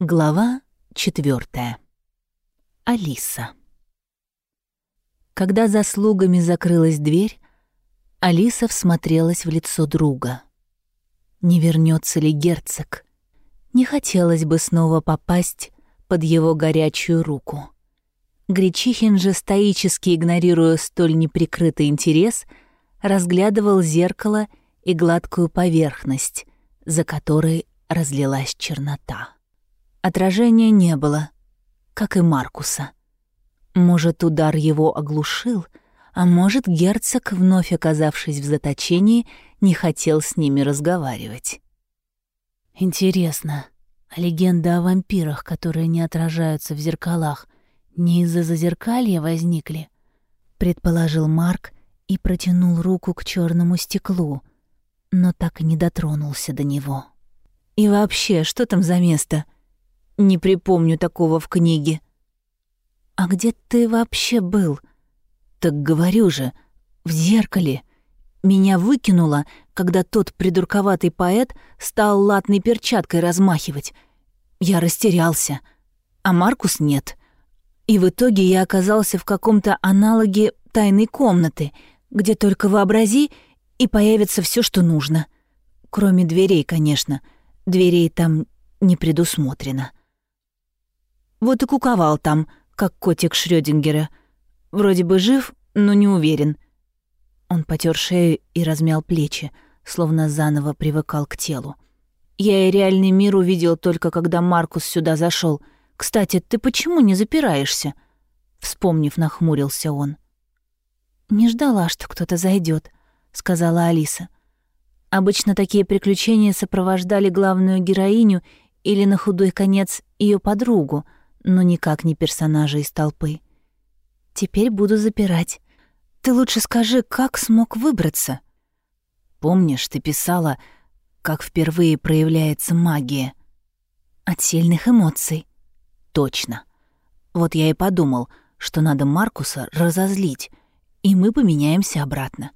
Глава четвертая. Алиса. Когда за слугами закрылась дверь, Алиса всмотрелась в лицо друга. Не вернется ли герцог? Не хотелось бы снова попасть под его горячую руку. Гречихин же, стоически игнорируя столь неприкрытый интерес, разглядывал зеркало и гладкую поверхность, за которой разлилась чернота. Отражения не было, как и Маркуса. Может, удар его оглушил, а может, герцог, вновь оказавшись в заточении, не хотел с ними разговаривать. Интересно, а легенда о вампирах, которые не отражаются в зеркалах, не из-за зазеркалья возникли? Предположил Марк и протянул руку к черному стеклу, но так и не дотронулся до него. И вообще, что там за место? Не припомню такого в книге. А где ты вообще был? Так говорю же, в зеркале. Меня выкинуло, когда тот придурковатый поэт стал латной перчаткой размахивать. Я растерялся, а Маркус нет. И в итоге я оказался в каком-то аналоге тайной комнаты, где только вообрази, и появится все, что нужно. Кроме дверей, конечно. Дверей там не предусмотрено. Вот и куковал там, как котик Шрёдингера. Вроде бы жив, но не уверен. Он потер шею и размял плечи, словно заново привыкал к телу. Я и реальный мир увидел только когда Маркус сюда зашел. Кстати, ты почему не запираешься? Вспомнив, нахмурился он. Не ждала, что кто-то зайдет, сказала Алиса. Обычно такие приключения сопровождали главную героиню или на худой конец ее подругу, но никак не персонажа из толпы. Теперь буду запирать. Ты лучше скажи, как смог выбраться? Помнишь, ты писала, как впервые проявляется магия? От сильных эмоций. Точно. Вот я и подумал, что надо Маркуса разозлить, и мы поменяемся обратно.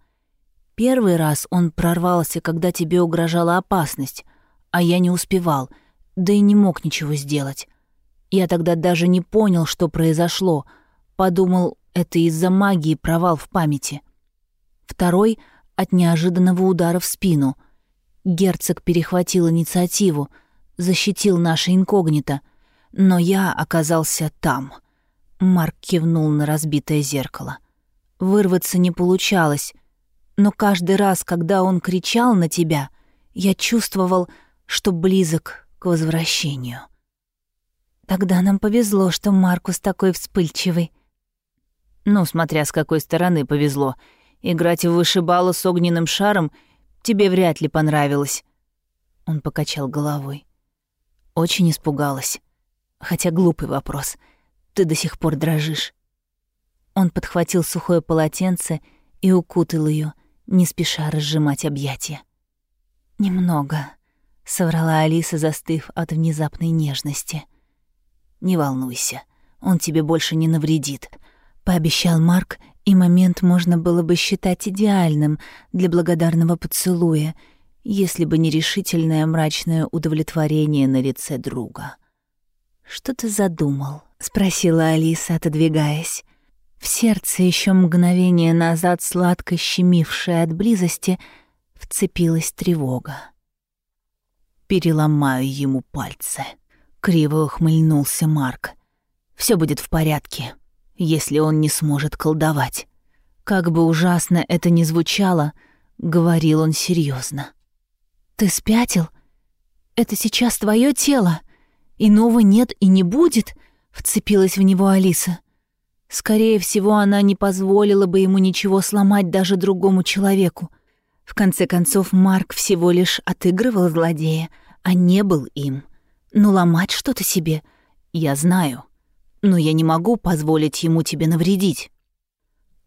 Первый раз он прорвался, когда тебе угрожала опасность, а я не успевал, да и не мог ничего сделать. Я тогда даже не понял, что произошло. Подумал, это из-за магии провал в памяти. Второй — от неожиданного удара в спину. Герцог перехватил инициативу, защитил наше инкогнито. Но я оказался там. Марк кивнул на разбитое зеркало. Вырваться не получалось, но каждый раз, когда он кричал на тебя, я чувствовал, что близок к возвращению. Тогда нам повезло, что Маркус такой вспыльчивый. Ну, смотря с какой стороны повезло. Играть в вышибалу с огненным шаром тебе вряд ли понравилось. Он покачал головой. Очень испугалась. Хотя глупый вопрос. Ты до сих пор дрожишь. Он подхватил сухое полотенце и укутал ее, не спеша разжимать объятия. «Немного», — соврала Алиса, застыв от внезапной нежности. — «Не волнуйся, он тебе больше не навредит», — пообещал Марк, и момент можно было бы считать идеальным для благодарного поцелуя, если бы не решительное мрачное удовлетворение на лице друга. «Что ты задумал?» — спросила Алиса, отодвигаясь. В сердце еще мгновение назад сладко щемившее от близости вцепилась тревога. «Переломаю ему пальцы», Криво ухмыльнулся Марк. Все будет в порядке, если он не сможет колдовать. Как бы ужасно это ни звучало, говорил он серьезно. Ты спятил? Это сейчас твое тело. Иного нет и не будет, вцепилась в него Алиса. Скорее всего, она не позволила бы ему ничего сломать даже другому человеку. В конце концов, Марк всего лишь отыгрывал злодея, а не был им. Но ломать что-то себе я знаю, но я не могу позволить ему тебе навредить».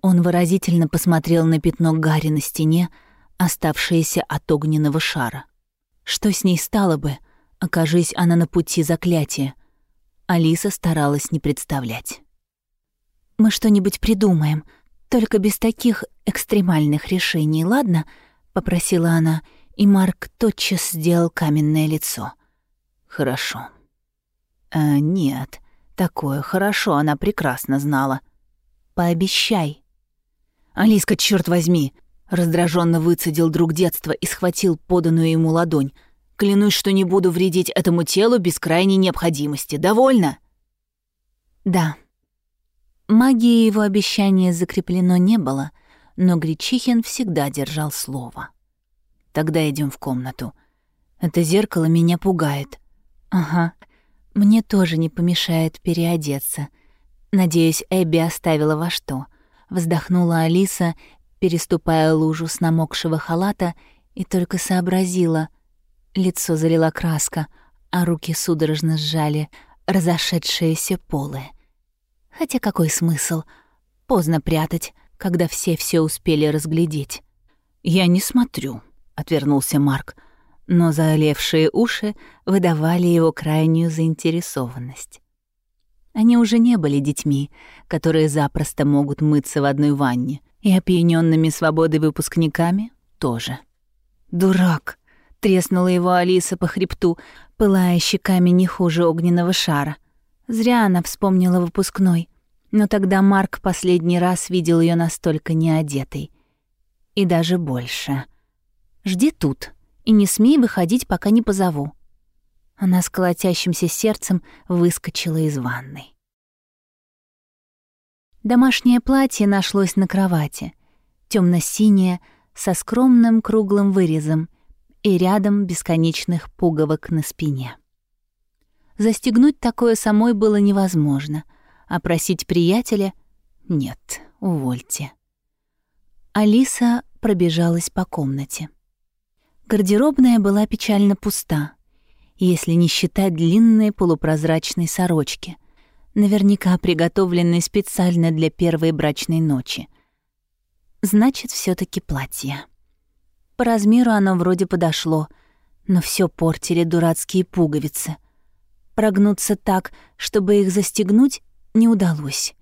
Он выразительно посмотрел на пятно Гарри на стене, оставшееся от огненного шара. Что с ней стало бы, окажись она на пути заклятия? Алиса старалась не представлять. «Мы что-нибудь придумаем, только без таких экстремальных решений, ладно?» — попросила она, и Марк тотчас сделал каменное лицо. Хорошо. «Э, нет, такое хорошо она прекрасно знала. Пообещай». «Алиска, черт возьми!» Раздраженно выцедил друг детства и схватил поданную ему ладонь. «Клянусь, что не буду вредить этому телу без крайней необходимости. Довольно?» «Да». Магии его обещания закреплено не было, но Гречихин всегда держал слово. «Тогда идем в комнату. Это зеркало меня пугает». «Ага, мне тоже не помешает переодеться. Надеюсь, Эбби оставила во что». Вздохнула Алиса, переступая лужу с намокшего халата, и только сообразила. Лицо залила краска, а руки судорожно сжали разошедшиеся полы. Хотя какой смысл? Поздно прятать, когда все все успели разглядеть. «Я не смотрю», — отвернулся Марк, но заолевшие уши выдавали его крайнюю заинтересованность. Они уже не были детьми, которые запросто могут мыться в одной ванне — и опьянёнными свободой выпускниками тоже. «Дурак!» — треснула его Алиса по хребту, пылая щеками не хуже огненного шара. Зря она вспомнила выпускной, но тогда Марк последний раз видел её настолько неодетой. И даже больше. «Жди тут и не смей выходить, пока не позову». Она с колотящимся сердцем выскочила из ванной. Домашнее платье нашлось на кровати, темно синее со скромным круглым вырезом и рядом бесконечных пуговок на спине. Застегнуть такое самой было невозможно, а просить приятеля — нет, увольте. Алиса пробежалась по комнате. Гардеробная была печально пуста, если не считать длинной полупрозрачной сорочки, наверняка приготовленный специально для первой брачной ночи. Значит, все таки платье. По размеру оно вроде подошло, но все портили дурацкие пуговицы. Прогнуться так, чтобы их застегнуть, не удалось.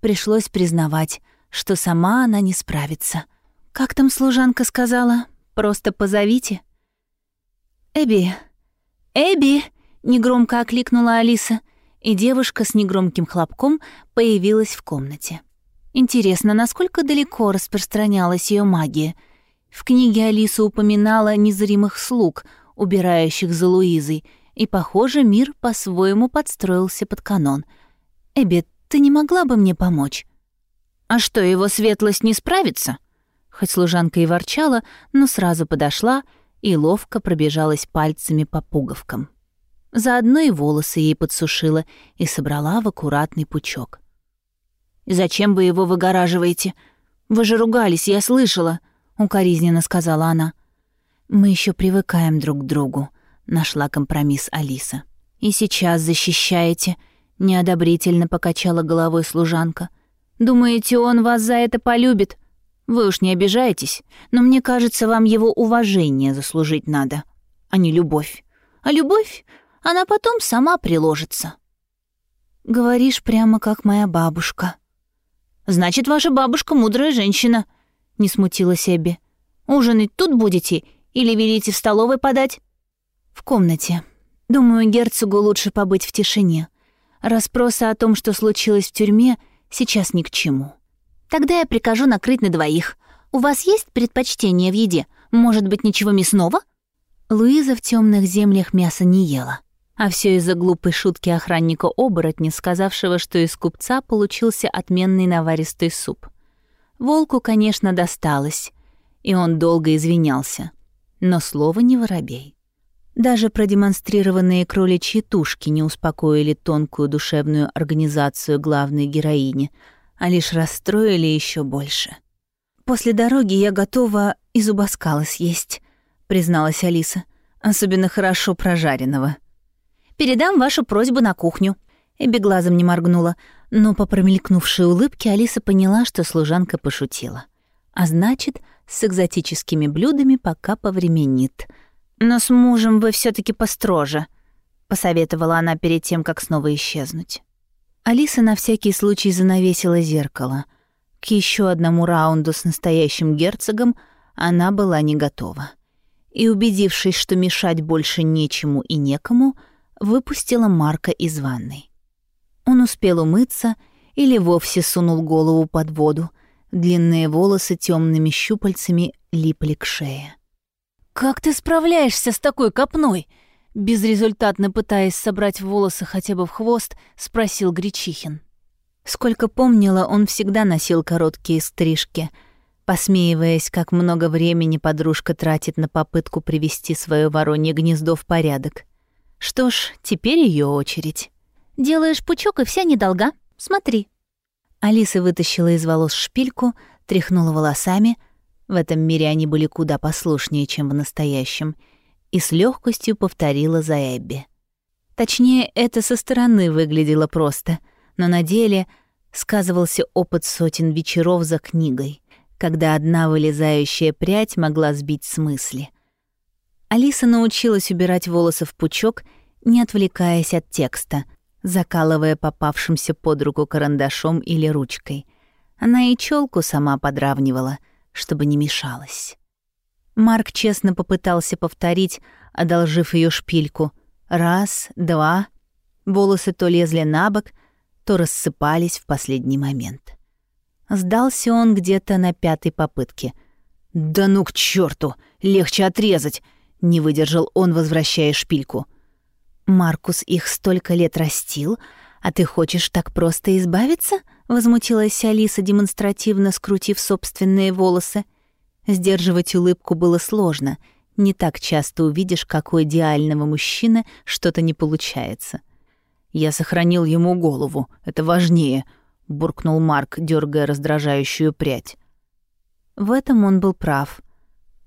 Пришлось признавать, что сама она не справится. Как там служанка сказала? Просто позовите. «Эбби! Эбби!» — негромко окликнула Алиса — и девушка с негромким хлопком появилась в комнате. Интересно, насколько далеко распространялась ее магия? В книге Алиса упоминала незримых слуг, убирающих за Луизой, и, похоже, мир по-своему подстроился под канон. «Эбби, ты не могла бы мне помочь?» «А что, его светлость не справится?» Хоть служанка и ворчала, но сразу подошла и ловко пробежалась пальцами по пуговкам. Заодно и волосы ей подсушила и собрала в аккуратный пучок. «Зачем вы его выгораживаете? Вы же ругались, я слышала», — укоризненно сказала она. «Мы еще привыкаем друг к другу», — нашла компромисс Алиса. «И сейчас защищаете», — неодобрительно покачала головой служанка. «Думаете, он вас за это полюбит? Вы уж не обижаетесь, но мне кажется, вам его уважение заслужить надо, а не любовь. А любовь она потом сама приложится. Говоришь прямо как моя бабушка. Значит, ваша бабушка мудрая женщина, не смутилась Эбби. Ужинать тут будете или велите в столовой подать? В комнате. Думаю, герцогу лучше побыть в тишине. Распросы о том, что случилось в тюрьме, сейчас ни к чему. Тогда я прикажу накрыть на двоих. У вас есть предпочтение в еде? Может быть, ничего мясного? Луиза в темных землях мяса не ела. А все из-за глупой шутки охранника-оборотня, сказавшего, что из купца получился отменный наваристый суп. Волку, конечно, досталось, и он долго извинялся. Но слово не воробей. Даже продемонстрированные кроличьи тушки не успокоили тонкую душевную организацию главной героини, а лишь расстроили еще больше. «После дороги я готова и зубоскала съесть», — призналась Алиса, «особенно хорошо прожаренного». Передам вашу просьбу на кухню». Эбби глазом не моргнула, но по промелькнувшей улыбке Алиса поняла, что служанка пошутила. А значит, с экзотическими блюдами пока повременит. «Но с мужем вы все таки построже», — посоветовала она перед тем, как снова исчезнуть. Алиса на всякий случай занавесила зеркало. К еще одному раунду с настоящим герцогом она была не готова. И убедившись, что мешать больше нечему и некому, — выпустила Марка из ванной. Он успел умыться или вовсе сунул голову под воду. Длинные волосы темными щупальцами липли к шее. «Как ты справляешься с такой копной?» Безрезультатно пытаясь собрать волосы хотя бы в хвост, спросил Гречихин. Сколько помнила, он всегда носил короткие стрижки, посмеиваясь, как много времени подружка тратит на попытку привести свое воронье гнездо в порядок. Что ж, теперь ее очередь. «Делаешь пучок, и вся недолга. Смотри». Алиса вытащила из волос шпильку, тряхнула волосами. В этом мире они были куда послушнее, чем в настоящем — и с легкостью повторила за Эбби. Точнее, это со стороны выглядело просто, но на деле сказывался опыт сотен вечеров за книгой, когда одна вылезающая прядь могла сбить с мысли. Алиса научилась убирать волосы в пучок, не отвлекаясь от текста, закалывая попавшимся под руку карандашом или ручкой. Она и челку сама подравнивала, чтобы не мешалась. Марк честно попытался повторить, одолжив ее шпильку. Раз, два. Волосы то лезли на бок, то рассыпались в последний момент. Сдался он где-то на пятой попытке. «Да ну к черту! Легче отрезать!» — не выдержал он, возвращая шпильку. «Маркус их столько лет растил, а ты хочешь так просто избавиться?» — возмутилась Алиса, демонстративно скрутив собственные волосы. Сдерживать улыбку было сложно. Не так часто увидишь, как у идеального мужчины что-то не получается. «Я сохранил ему голову, это важнее», — буркнул Марк, дергая раздражающую прядь. В этом он был прав.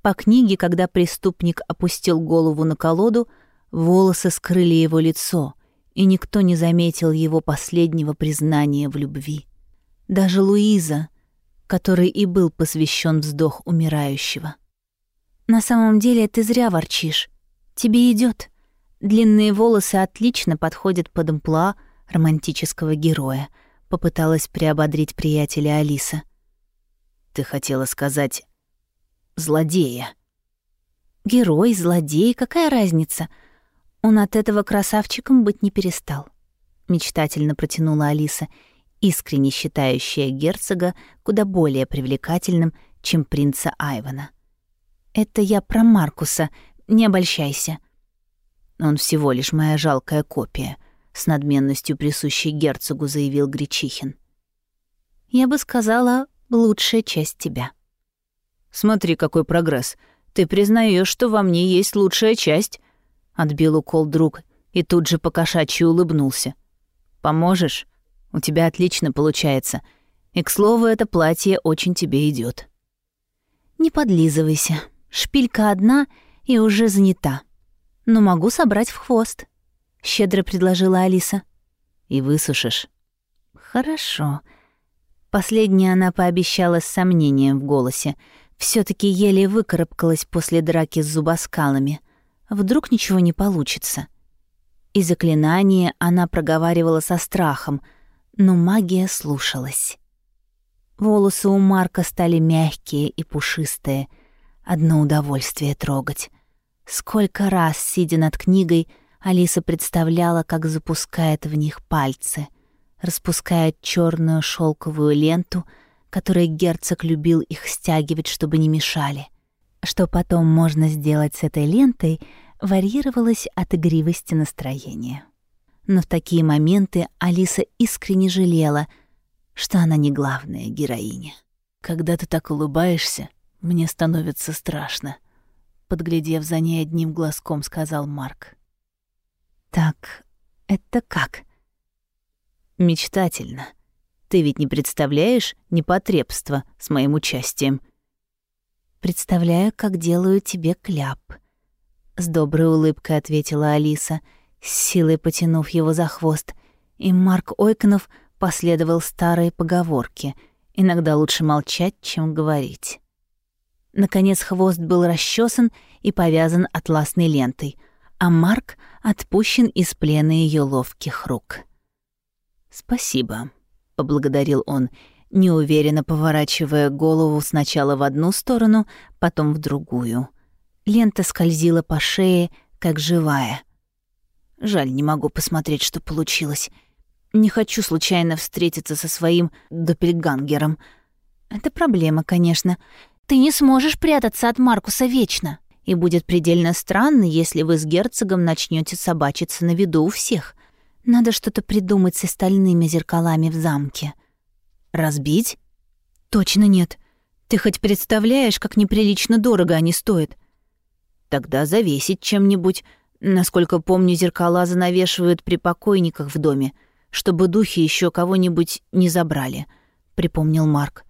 По книге, когда преступник опустил голову на колоду, волосы скрыли его лицо, и никто не заметил его последнего признания в любви. Даже Луиза, который и был посвящен вздох умирающего. «На самом деле ты зря ворчишь. Тебе идет. Длинные волосы отлично подходят под амплуа романтического героя», — попыталась приободрить приятеля Алиса. «Ты хотела сказать злодея». «Герой, злодей, какая разница? Он от этого красавчиком быть не перестал», — мечтательно протянула Алиса — искренне считающая герцога куда более привлекательным, чем принца Айвана. «Это я про Маркуса, не обольщайся». «Он всего лишь моя жалкая копия», — с надменностью присущей герцогу заявил Гречихин. «Я бы сказала, лучшая часть тебя». «Смотри, какой прогресс. Ты признаешь, что во мне есть лучшая часть», — отбил укол друг и тут же покошачьи улыбнулся. «Поможешь?» У тебя отлично получается. И, к слову, это платье очень тебе идет. Не подлизывайся. Шпилька одна и уже занята. Но могу собрать в хвост. Щедро предложила Алиса. И высушишь. Хорошо. Последнее она пообещала с сомнением в голосе. все таки еле выкарабкалась после драки с зубоскалами. Вдруг ничего не получится. И заклинание она проговаривала со страхом — но магия слушалась. Волосы у Марка стали мягкие и пушистые. Одно удовольствие трогать. Сколько раз, сидя над книгой, Алиса представляла, как запускает в них пальцы, распускает черную шелковую ленту, которой герцог любил их стягивать, чтобы не мешали. Что потом можно сделать с этой лентой, варьировалось от игривости настроения но в такие моменты Алиса искренне жалела, что она не главная героиня. «Когда ты так улыбаешься, мне становится страшно», — подглядев за ней одним глазком, сказал Марк. «Так, это как?» «Мечтательно. Ты ведь не представляешь непотребства с моим участием?» «Представляю, как делаю тебе кляп», — с доброй улыбкой ответила Алиса — с силой потянув его за хвост, и Марк Ойконов последовал старой поговорке «Иногда лучше молчать, чем говорить». Наконец хвост был расчесан и повязан атласной лентой, а Марк отпущен из плена ее ловких рук. «Спасибо», — поблагодарил он, неуверенно поворачивая голову сначала в одну сторону, потом в другую. Лента скользила по шее, как живая — Жаль, не могу посмотреть, что получилось. Не хочу случайно встретиться со своим доппельгангером. Это проблема, конечно. Ты не сможешь прятаться от Маркуса вечно. И будет предельно странно, если вы с герцогом начнете собачиться на виду у всех. Надо что-то придумать с остальными зеркалами в замке. Разбить? Точно нет. Ты хоть представляешь, как неприлично дорого они стоят? Тогда завесить чем-нибудь. Насколько помню, зеркала занавешивают при покойниках в доме, чтобы духи еще кого-нибудь не забрали, припомнил Марк.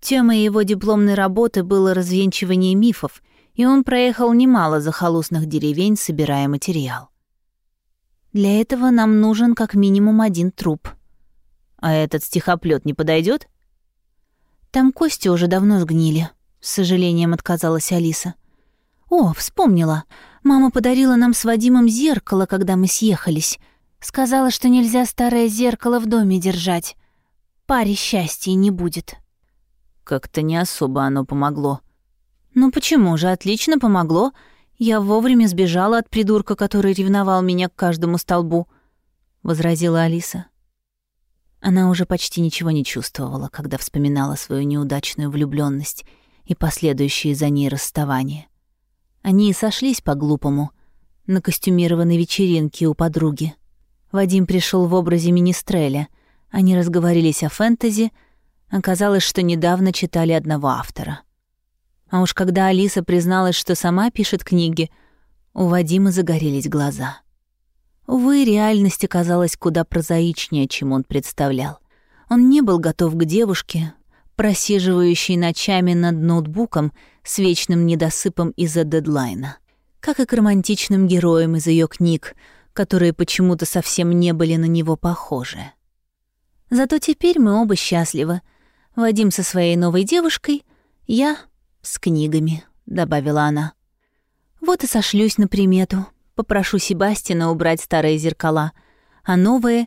Темой его дипломной работы было развенчивание мифов, и он проехал немало захолустных деревень, собирая материал. Для этого нам нужен как минимум один труп. А этот стихоплет не подойдет? Там кости уже давно сгнили, с сожалением отказалась Алиса. О, вспомнила. Мама подарила нам с Вадимом зеркало, когда мы съехались. Сказала, что нельзя старое зеркало в доме держать. Паре счастья не будет. Как-то не особо оно помогло. Ну почему же, отлично помогло. Я вовремя сбежала от придурка, который ревновал меня к каждому столбу, возразила Алиса. Она уже почти ничего не чувствовала, когда вспоминала свою неудачную влюбленность и последующие за ней расставания. Они и сошлись по-глупому на костюмированной вечеринке у подруги. Вадим пришел в образе министреля. Они разговорились о фэнтези. Оказалось, что недавно читали одного автора. А уж когда Алиса призналась, что сама пишет книги, у Вадима загорелись глаза. Увы, реальность оказалась куда прозаичнее, чем он представлял. Он не был готов к девушке, просиживающей ночами над ноутбуком с вечным недосыпом из-за дедлайна. Как и к романтичным героям из ее книг, которые почему-то совсем не были на него похожи. Зато теперь мы оба счастливы. Вадим со своей новой девушкой, я с книгами, добавила она. Вот и сошлюсь на примету. Попрошу Себастина убрать старые зеркала, а новые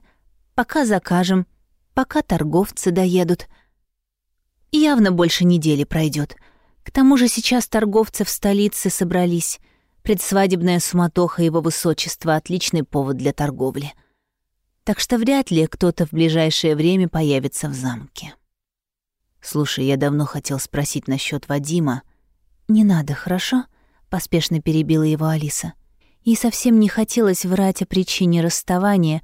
пока закажем, пока торговцы доедут. Явно больше недели пройдет. К тому же сейчас торговцы в столице собрались. Предсвадебная суматоха его высочества — отличный повод для торговли. Так что вряд ли кто-то в ближайшее время появится в замке. «Слушай, я давно хотел спросить насчет Вадима». «Не надо, хорошо?» — поспешно перебила его Алиса. Ей совсем не хотелось врать о причине расставания,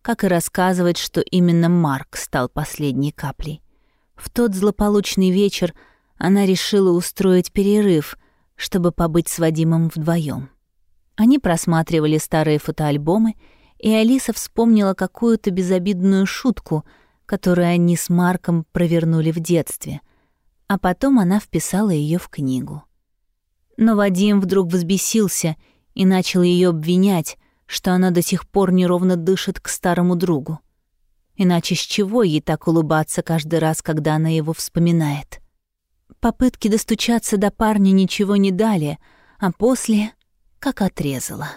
как и рассказывать, что именно Марк стал последней каплей. В тот злополучный вечер она решила устроить перерыв, чтобы побыть с Вадимом вдвоем. Они просматривали старые фотоальбомы, и Алиса вспомнила какую-то безобидную шутку, которую они с Марком провернули в детстве, а потом она вписала ее в книгу. Но Вадим вдруг взбесился — и начал ее обвинять, что она до сих пор неровно дышит к старому другу. Иначе с чего ей так улыбаться каждый раз, когда она его вспоминает? Попытки достучаться до парня ничего не дали, а после как отрезала.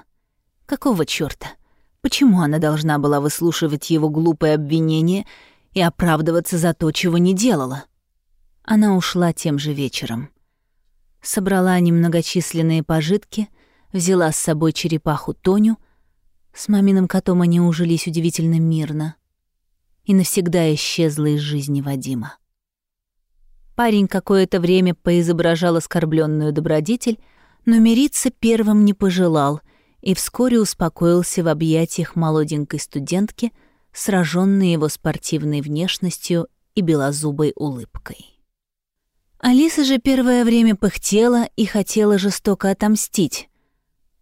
Какого чёрта? Почему она должна была выслушивать его глупые обвинения и оправдываться за то, чего не делала? Она ушла тем же вечером. Собрала немногочисленные пожитки — взяла с собой черепаху Тоню, с маминым котом они ужились удивительно мирно, и навсегда исчезла из жизни Вадима. Парень какое-то время поизображал оскорбленную добродетель, но мириться первым не пожелал и вскоре успокоился в объятиях молоденькой студентки, сраженной его спортивной внешностью и белозубой улыбкой. Алиса же первое время пыхтела и хотела жестоко отомстить,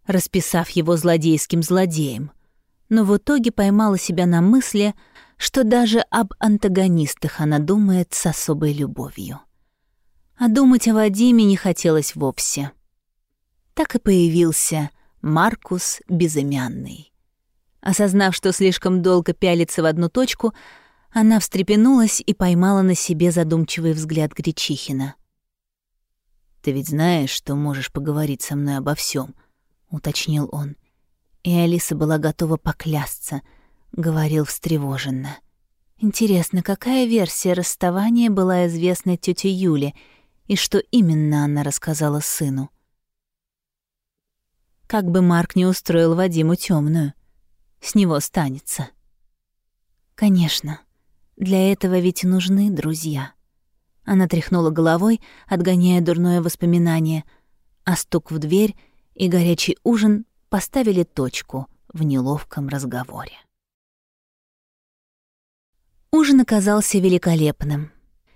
расписав его злодейским злодеем, но в итоге поймала себя на мысли, что даже об антагонистах она думает с особой любовью. А думать о Вадиме не хотелось вовсе. Так и появился Маркус Безымянный. Осознав, что слишком долго пялится в одну точку, она встрепенулась и поймала на себе задумчивый взгляд Гречихина. «Ты ведь знаешь, что можешь поговорить со мной обо всем, уточнил он. И Алиса была готова поклясться, говорил встревоженно. Интересно, какая версия расставания была известна тете Юле и что именно она рассказала сыну? Как бы Марк не устроил Вадиму темную, с него станется. Конечно, для этого ведь нужны друзья. Она тряхнула головой, отгоняя дурное воспоминание, а стук в дверь и горячий ужин поставили точку в неловком разговоре. Ужин оказался великолепным.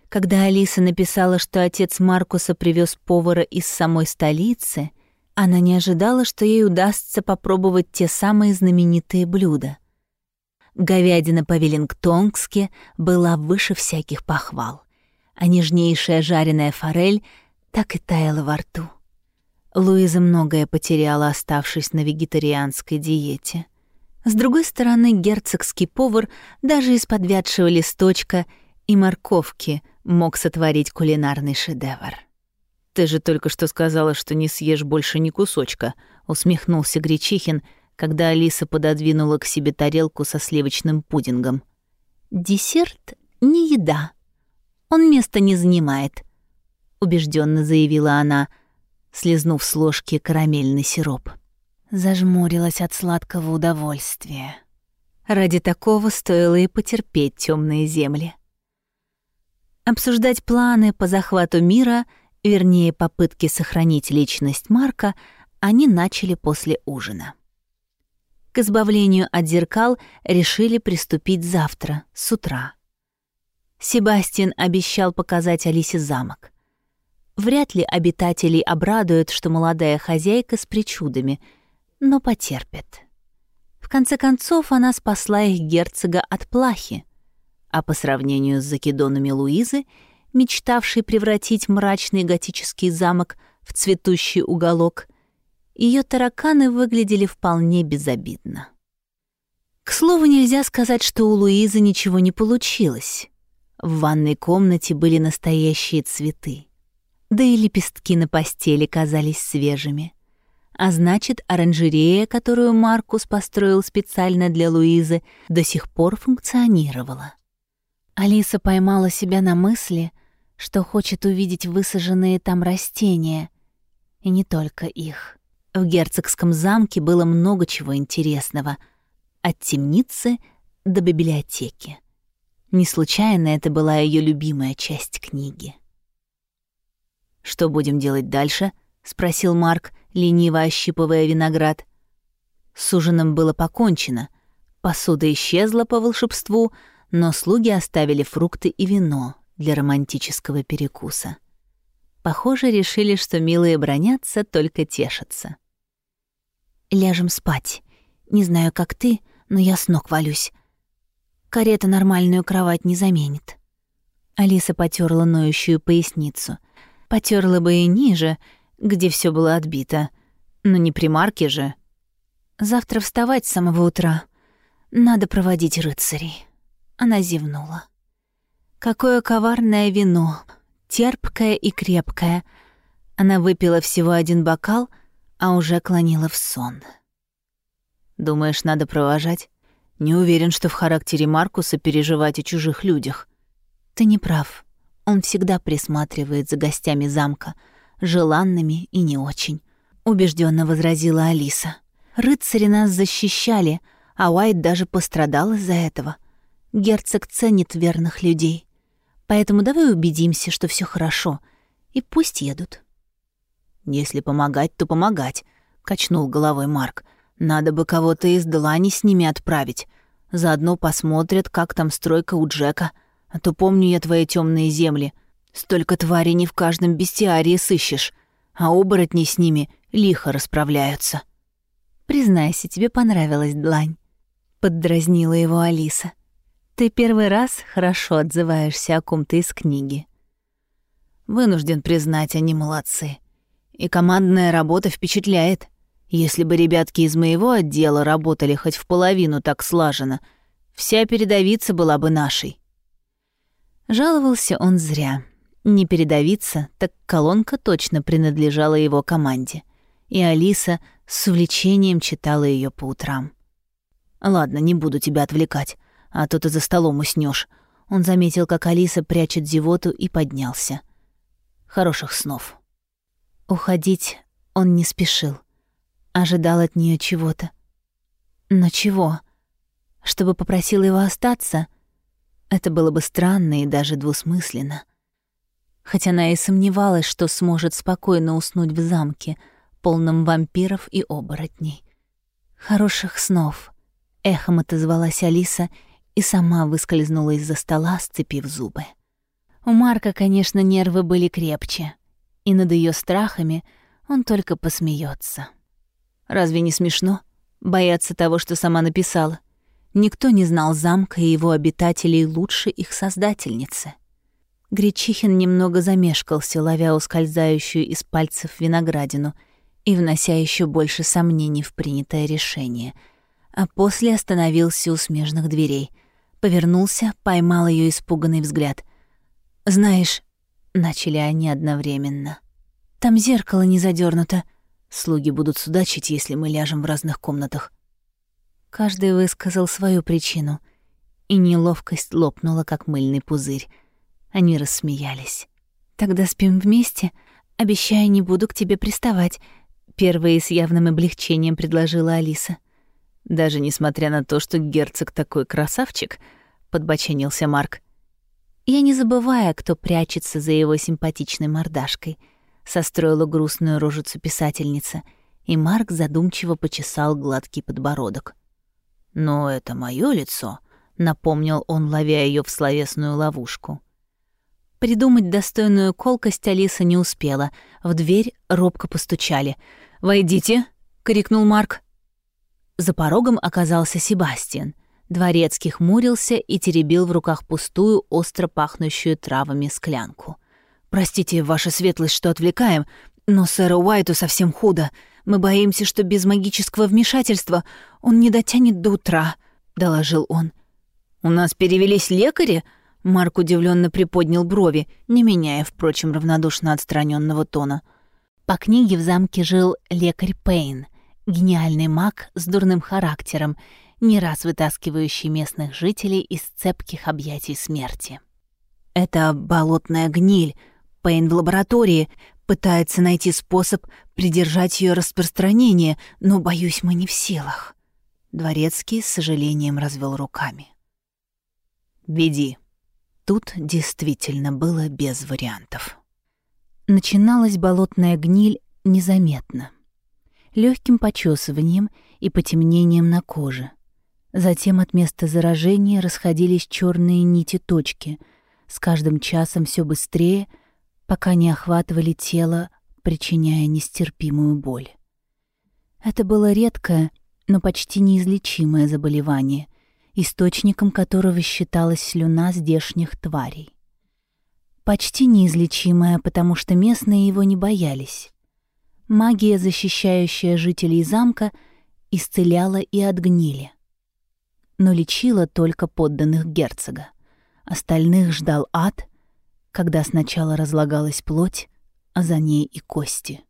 Когда Алиса написала, что отец Маркуса привез повара из самой столицы, она не ожидала, что ей удастся попробовать те самые знаменитые блюда. Говядина по-веллингтонгски была выше всяких похвал, а нежнейшая жареная форель так и таяла во рту. Луиза многое потеряла, оставшись на вегетарианской диете — с другой стороны, герцогский повар даже из подвядшего листочка и морковки мог сотворить кулинарный шедевр. «Ты же только что сказала, что не съешь больше ни кусочка», — усмехнулся Гречихин, когда Алиса пододвинула к себе тарелку со сливочным пудингом. «Десерт — не еда. Он места не занимает», — убежденно заявила она, слезнув с ложки карамельный сироп. Зажмурилась от сладкого удовольствия. Ради такого стоило и потерпеть темные земли. Обсуждать планы по захвату мира, вернее, попытки сохранить личность Марка, они начали после ужина. К избавлению от зеркал решили приступить завтра, с утра. Себастьян обещал показать Алисе замок. Вряд ли обитателей обрадует, что молодая хозяйка с причудами — но потерпит. В конце концов, она спасла их герцога от плахи, а по сравнению с закидонами Луизы, мечтавшей превратить мрачный готический замок в цветущий уголок, ее тараканы выглядели вполне безобидно. К слову, нельзя сказать, что у Луизы ничего не получилось. В ванной комнате были настоящие цветы. Да и лепестки на постели казались свежими а значит, оранжерея, которую Маркус построил специально для Луизы, до сих пор функционировала. Алиса поймала себя на мысли, что хочет увидеть высаженные там растения, и не только их. В герцогском замке было много чего интересного, от темницы до библиотеки. Не случайно это была ее любимая часть книги. «Что будем делать дальше?» — спросил Марк, лениво ощипывая виноград. С ужином было покончено. Посуда исчезла по волшебству, но слуги оставили фрукты и вино для романтического перекуса. Похоже, решили, что милые бронятся, только тешатся. «Ляжем спать. Не знаю, как ты, но я с ног валюсь. Карета нормальную кровать не заменит». Алиса потерла ноющую поясницу. Потерла бы и ниже — где все было отбито. Но не при марке же. Завтра вставать с самого утра. Надо проводить рыцарей. Она зевнула. Какое коварное вино, терпкое и крепкое. Она выпила всего один бокал, а уже клонила в сон. Думаешь, надо провожать? Не уверен, что в характере Маркуса переживать о чужих людях. Ты не прав. Он всегда присматривает за гостями замка — желанными и не очень», — убежденно возразила Алиса. «Рыцари нас защищали, а Уайт даже пострадал из-за этого. Герцог ценит верных людей. Поэтому давай убедимся, что все хорошо, и пусть едут». «Если помогать, то помогать», — качнул головой Марк. «Надо бы кого-то из Длани с ними отправить. Заодно посмотрят, как там стройка у Джека. А то помню я твои темные земли. Столько тварей не в каждом бестиарии сыщешь, а оборотни с ними лихо расправляются. «Признайся, тебе понравилась длань», — поддразнила его Алиса. «Ты первый раз хорошо отзываешься о ком-то из книги». Вынужден признать, они молодцы. И командная работа впечатляет. Если бы ребятки из моего отдела работали хоть в половину так слаженно, вся передовица была бы нашей. Жаловался он зря. Не передавиться, так колонка точно принадлежала его команде, и Алиса с увлечением читала ее по утрам. «Ладно, не буду тебя отвлекать, а то ты за столом уснешь. Он заметил, как Алиса прячет зевоту и поднялся. «Хороших снов». Уходить он не спешил. ожидал от нее чего-то. Но чего? Чтобы попросил его остаться? Это было бы странно и даже двусмысленно. Хотя она и сомневалась, что сможет спокойно уснуть в замке, полном вампиров и оборотней. «Хороших снов!» — эхом отозвалась Алиса и сама выскользнула из-за стола, сцепив зубы. У Марка, конечно, нервы были крепче, и над ее страхами он только посмеется. Разве не смешно бояться того, что сама написала? Никто не знал замка и его обитателей лучше их создательницы. Гречихин немного замешкался, ловя ускользающую из пальцев виноградину и внося еще больше сомнений в принятое решение, а после остановился у смежных дверей, повернулся, поймал ее испуганный взгляд. «Знаешь...» — начали они одновременно. «Там зеркало не задернуто. Слуги будут судачить, если мы ляжем в разных комнатах». Каждый высказал свою причину, и неловкость лопнула, как мыльный пузырь. Они рассмеялись. «Тогда спим вместе. Обещаю, не буду к тебе приставать», — первой с явным облегчением предложила Алиса. «Даже несмотря на то, что герцог такой красавчик», — подбоченился Марк. «Я не забываю, кто прячется за его симпатичной мордашкой», — состроила грустную рожицу писательница, и Марк задумчиво почесал гладкий подбородок. «Но это мое лицо», — напомнил он, ловя ее в словесную ловушку. Придумать достойную колкость Алиса не успела. В дверь робко постучали. «Войдите!» — крикнул Марк. За порогом оказался Себастьян. Дворецкий хмурился и теребил в руках пустую, остро пахнущую травами склянку. «Простите, ваша светлость, что отвлекаем, но сэру Уайту совсем худо. Мы боимся, что без магического вмешательства он не дотянет до утра», — доложил он. «У нас перевелись лекари?» Марк удивленно приподнял брови, не меняя, впрочем, равнодушно отстраненного тона. По книге в замке жил лекарь Пейн, гениальный маг с дурным характером, не раз вытаскивающий местных жителей из цепких объятий смерти. «Это болотная гниль. Пейн в лаборатории. Пытается найти способ придержать ее распространение, но, боюсь, мы не в силах. Дворецкий с сожалением развел руками. «Веди». Тут действительно было без вариантов. Начиналась болотная гниль незаметно. легким почесыванием и потемнением на коже. Затем от места заражения расходились черные нити точки, с каждым часом все быстрее — пока не охватывали тело, причиняя нестерпимую боль. Это было редкое, но почти неизлечимое заболевание, источником которого считалась слюна здешних тварей. Почти неизлечимое, потому что местные его не боялись. Магия, защищающая жителей замка, исцеляла и от гнили. Но лечила только подданных герцога. Остальных ждал ад — когда сначала разлагалась плоть, а за ней и кости.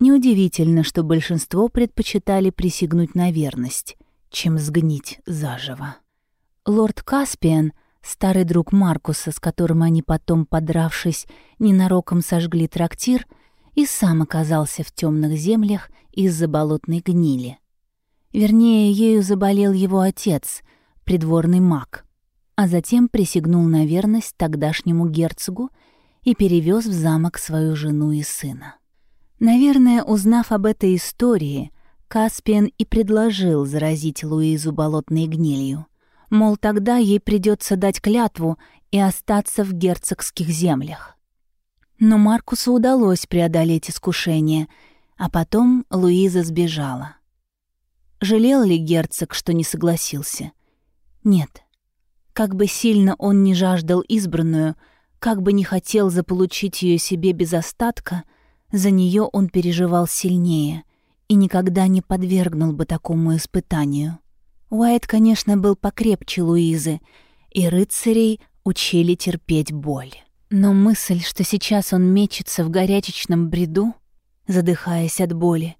Неудивительно, что большинство предпочитали присягнуть на верность, чем сгнить заживо. Лорд Каспиан, старый друг Маркуса, с которым они потом, подравшись, ненароком сожгли трактир, и сам оказался в темных землях из-за болотной гнили. Вернее, ею заболел его отец, придворный маг а затем присягнул на верность тогдашнему герцогу и перевез в замок свою жену и сына. Наверное, узнав об этой истории, Каспиан и предложил заразить Луизу болотной гнилью. Мол, тогда ей придется дать клятву и остаться в герцогских землях. Но Маркусу удалось преодолеть искушение, а потом Луиза сбежала. Жалел ли герцог, что не согласился? Нет. Как бы сильно он не жаждал избранную, как бы не хотел заполучить ее себе без остатка, за нее он переживал сильнее и никогда не подвергнул бы такому испытанию. Уайт, конечно, был покрепче Луизы, и рыцарей учили терпеть боль. Но мысль, что сейчас он мечется в горячечном бреду, задыхаясь от боли,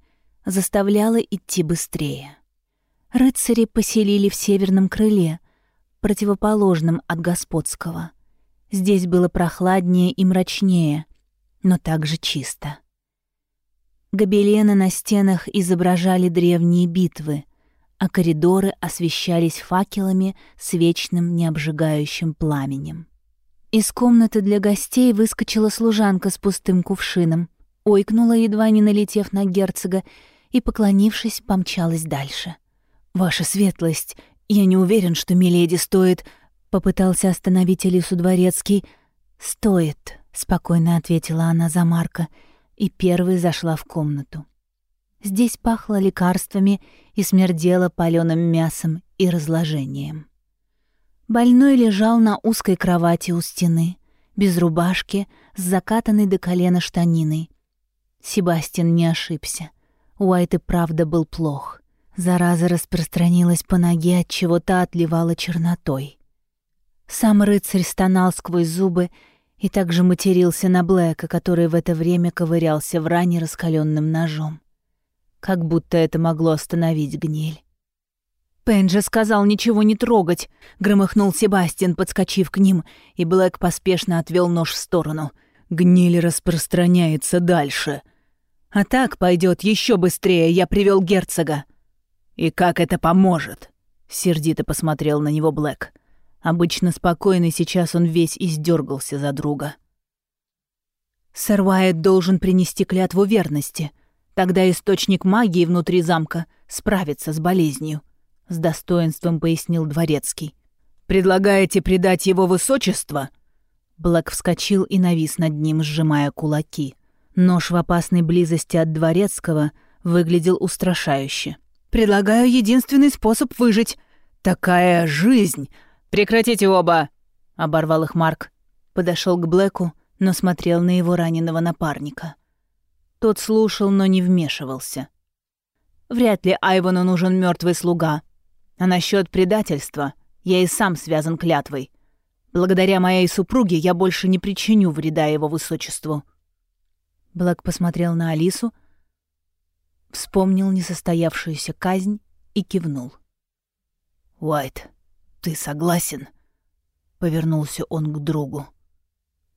заставляла идти быстрее. Рыцари поселили в северном крыле, противоположным от господского. Здесь было прохладнее и мрачнее, но также чисто. Гобелены на стенах изображали древние битвы, а коридоры освещались факелами с вечным необжигающим пламенем. Из комнаты для гостей выскочила служанка с пустым кувшином, ойкнула, едва не налетев на герцога, и, поклонившись, помчалась дальше. «Ваша светлость, я не уверен, что миледи стоит...» — попытался остановить Элису Дворецкий. «Стоит», — спокойно ответила она за Марка, и первой зашла в комнату. Здесь пахло лекарствами и смердело палёным мясом и разложением. Больной лежал на узкой кровати у стены, без рубашки, с закатанной до колена штаниной. Себастьян не ошибся. Уайт и правда был плох. Зараза распространилась по ноге, от чего та отливала чернотой. Сам рыцарь стонал сквозь зубы и также матерился на Блэка, который в это время ковырялся в ране раскаленным ножом. Как будто это могло остановить гниль. «Пенджи сказал ничего не трогать», — громыхнул Себастьян, подскочив к ним, и Блэк поспешно отвел нож в сторону. «Гниль распространяется дальше. А так пойдет еще быстрее, я привел герцога». «И как это поможет?» — сердито посмотрел на него Блэк. Обычно спокойный, сейчас он весь издергался за друга. «Сэр Уайт должен принести клятву верности. Тогда источник магии внутри замка справится с болезнью», — с достоинством пояснил Дворецкий. «Предлагаете предать его высочество?» Блэк вскочил и навис над ним, сжимая кулаки. Нож в опасной близости от Дворецкого выглядел устрашающе. «Предлагаю единственный способ выжить. Такая жизнь!» «Прекратите оба!» — оборвал их Марк. Подошел к Блэку, но смотрел на его раненого напарника. Тот слушал, но не вмешивался. Вряд ли Айвону нужен мертвый слуга. А насчет предательства я и сам связан клятвой. Благодаря моей супруге я больше не причиню вреда его высочеству». Блэк посмотрел на Алису, вспомнил несостоявшуюся казнь и кивнул. «Уайт, ты согласен?» — повернулся он к другу.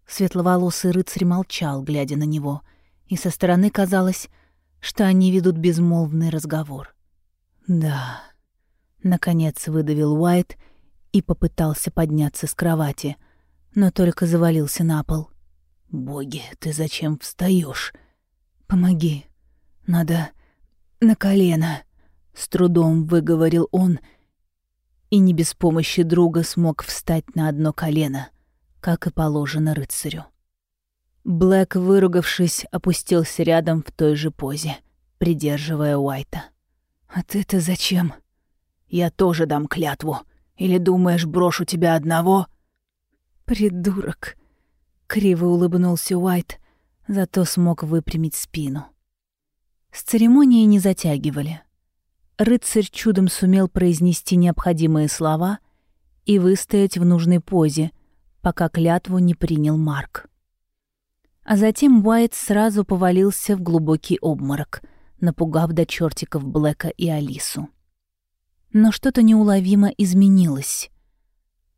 Светловолосый рыцарь молчал, глядя на него, и со стороны казалось, что они ведут безмолвный разговор. «Да», — наконец выдавил Уайт и попытался подняться с кровати, но только завалился на пол. «Боги, ты зачем встаешь? Помоги. Надо на колено», — с трудом выговорил он, и не без помощи друга смог встать на одно колено, как и положено рыцарю. Блэк, выругавшись, опустился рядом в той же позе, придерживая Уайта. «А ты-то зачем?» «Я тоже дам клятву. Или думаешь, брошу тебя одного?» «Придурок!» — криво улыбнулся Уайт, зато смог выпрямить спину. С церемонией не затягивали. Рыцарь чудом сумел произнести необходимые слова и выстоять в нужной позе, пока клятву не принял Марк. А затем Уайт сразу повалился в глубокий обморок, напугав до чертиков Блэка и Алису. Но что-то неуловимо изменилось.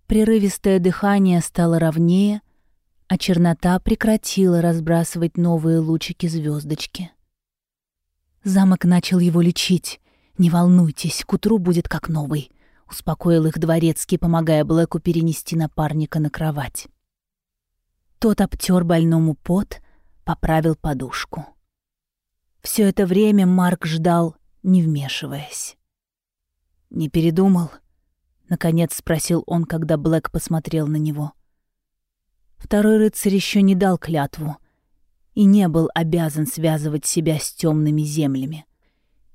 Прерывистое дыхание стало ровнее, а чернота прекратила разбрасывать новые лучики звездочки. Замок начал его лечить. «Не волнуйтесь, к утру будет как новый», — успокоил их дворецкий, помогая Блэку перенести напарника на кровать. Тот обтер больному пот, поправил подушку. Все это время Марк ждал, не вмешиваясь. «Не передумал?» — наконец спросил он, когда Блэк посмотрел на него. Второй рыцарь еще не дал клятву и не был обязан связывать себя с темными землями.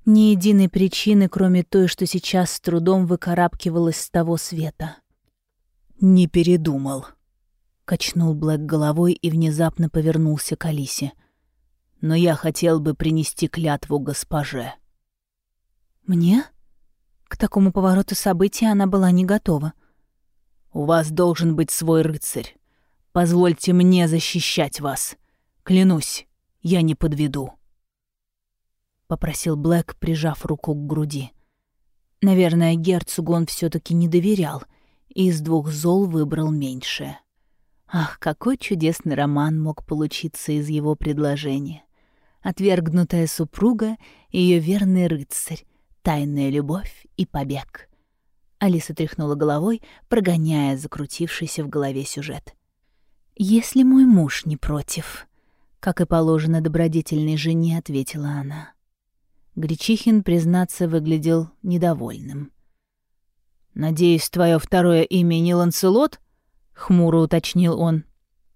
Ни единой причины, кроме той, что сейчас с трудом выкарабкивалась с того света. «Не передумал», Качнул Блэк головой и внезапно повернулся к Алисе. «Но я хотел бы принести клятву госпоже». «Мне?» К такому повороту событий она была не готова. «У вас должен быть свой рыцарь. Позвольте мне защищать вас. Клянусь, я не подведу». Попросил Блэк, прижав руку к груди. Наверное, герцогу он все таки не доверял, и из двух зол выбрал меньшее. Ах, какой чудесный роман мог получиться из его предложения. отвергнутая супруга, ее верный рыцарь, тайная любовь и побег. Алиса тряхнула головой, прогоняя закрутившийся в голове сюжет. «Если мой муж не против», — как и положено добродетельной жене, ответила она. Гречихин, признаться, выглядел недовольным. «Надеюсь, твое второе имя не Ланселот?» — хмуро уточнил он.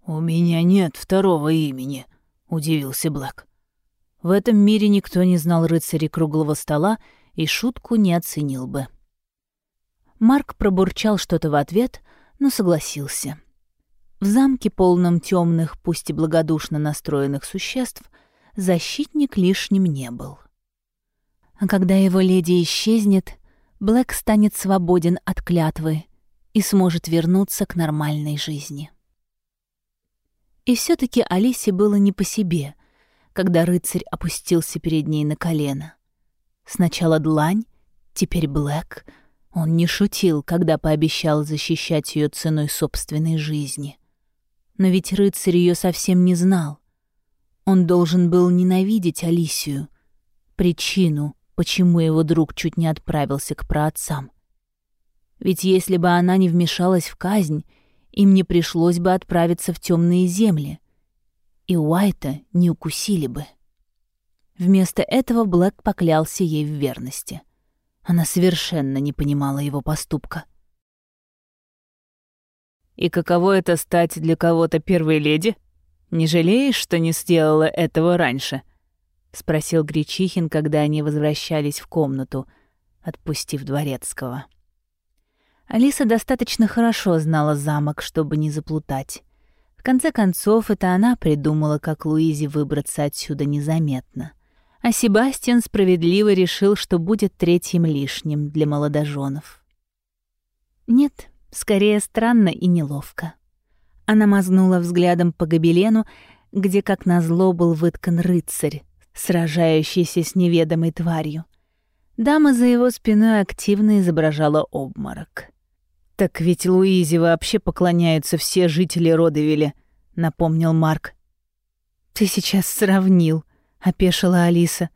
«У меня нет второго имени», — удивился Блэк. В этом мире никто не знал рыцарей круглого стола и шутку не оценил бы. Марк пробурчал что-то в ответ, но согласился. В замке, полном темных, пусть и благодушно настроенных существ, защитник лишним не был. А когда его леди исчезнет, Блэк станет свободен от клятвы и сможет вернуться к нормальной жизни. И все таки Алисе было не по себе, когда рыцарь опустился перед ней на колено. Сначала длань, теперь Блэк. Он не шутил, когда пообещал защищать ее ценой собственной жизни. Но ведь рыцарь ее совсем не знал. Он должен был ненавидеть Алисию, причину, почему его друг чуть не отправился к праотцам. Ведь если бы она не вмешалась в казнь, им не пришлось бы отправиться в темные земли — и Уайта не укусили бы. Вместо этого Блэк поклялся ей в верности. Она совершенно не понимала его поступка. «И каково это стать для кого-то первой леди? Не жалеешь, что не сделала этого раньше?» — спросил Гречихин, когда они возвращались в комнату, отпустив Дворецкого. Алиса достаточно хорошо знала замок, чтобы не заплутать. В конце концов, это она придумала, как Луизе выбраться отсюда незаметно. А Себастьян справедливо решил, что будет третьим лишним для молодоженов. Нет, скорее странно и неловко. Она мазнула взглядом по гобелену, где, как назло, был выткан рыцарь, сражающийся с неведомой тварью. Дама за его спиной активно изображала обморок. «Так ведь Луизе вообще поклоняются все жители Родовиля», — напомнил Марк. «Ты сейчас сравнил», — опешила Алиса.